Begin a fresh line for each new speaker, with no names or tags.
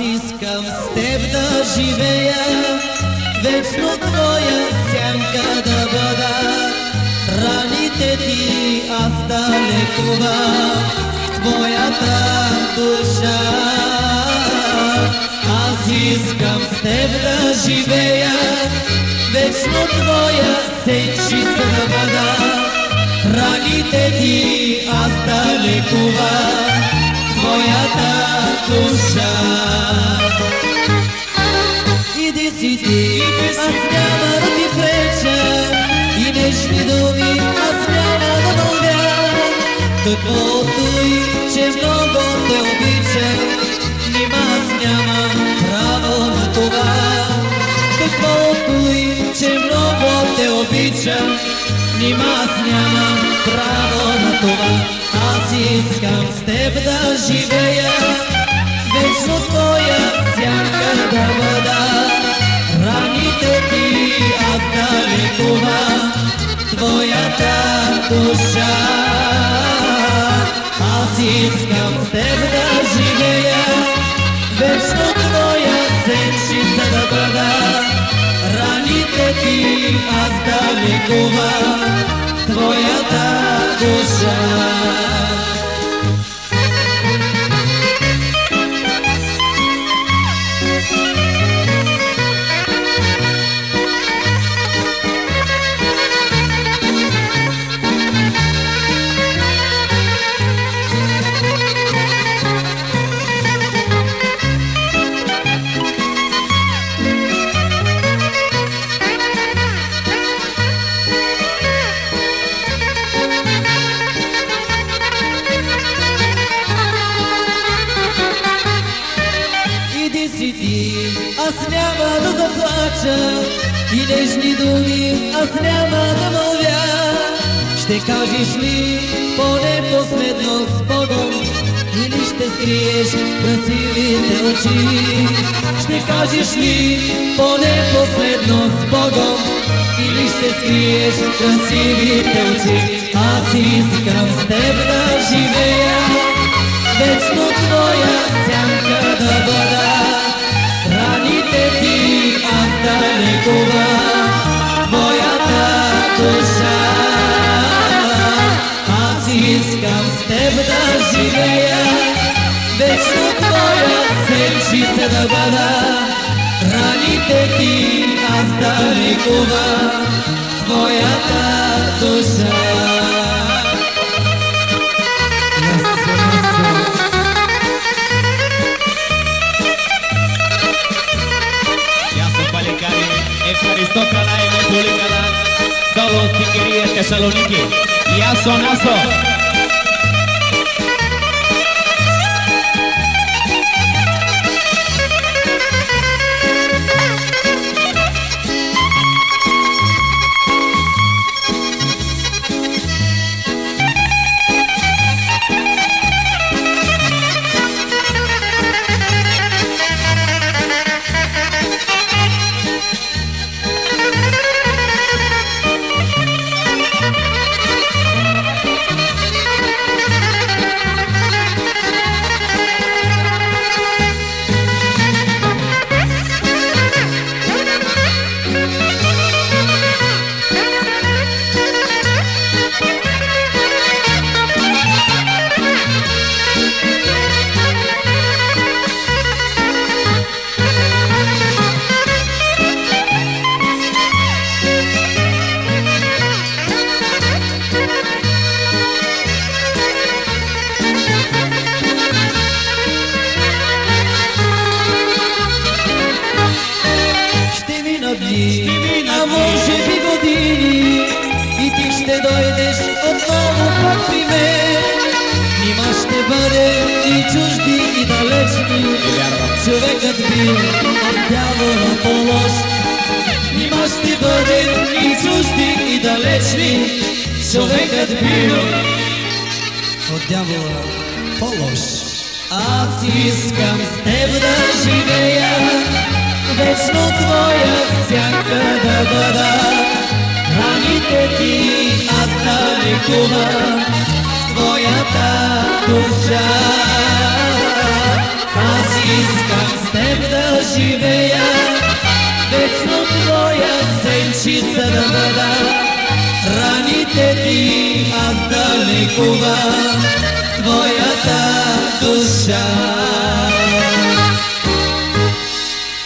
искам с теб да живея, вечно твоя сянка да бъда. Раните ти аз да лекувам, твоята душа. Аз искам с теб да живея, вечно твоя сечица да бъда. Раните ти аз да лекувам, твоята душа. Иди си ти, аз няма да ти преча, и нежни думи аз няма да мълвя. Каквото и, че много те обичам, нима аз нямам право на това. Каквото и, че много те обичам, нима аз нямам искам с теб да живея, вечно твоя сянка да бъда. Раните ти аз да лекувам, твоята душа. Аз искам с теб да живея, вечно твоя сенчица да бъда. Раните ти аз да лекувам, твоята душа. Си ти, аз няма да заплача и нежни думи аз няма да мълвя. Ще кажеш ли поне последно с Богом или ще скриеш красивите очи? Ще кажеш ли поне последно с Богом или ще скриеш красивите очи? Аз искам с теб да живея, вечно твоя сянка да бъда. вечно твоя сенчица да бъда. Раните ти аз да лекувам, твоята душа.
Γεια σου παλικάρι, ευχαριστώ καλά είμαι πολύ καλά Σ' όλο στην κυρία Θεσσαλονίκη Γεια σου Νάσο
Бъде и чужди и далечни, човекът бил от дявола по-лош. Нима ще бъде и чужди и далечни, човекът бил от дявола по-лош. Аз искам с теб да живея, вечно твоя сянка да бъда. Раните ти аз да лекувам, бъда, раните ти аз да лекувам, твоята душа.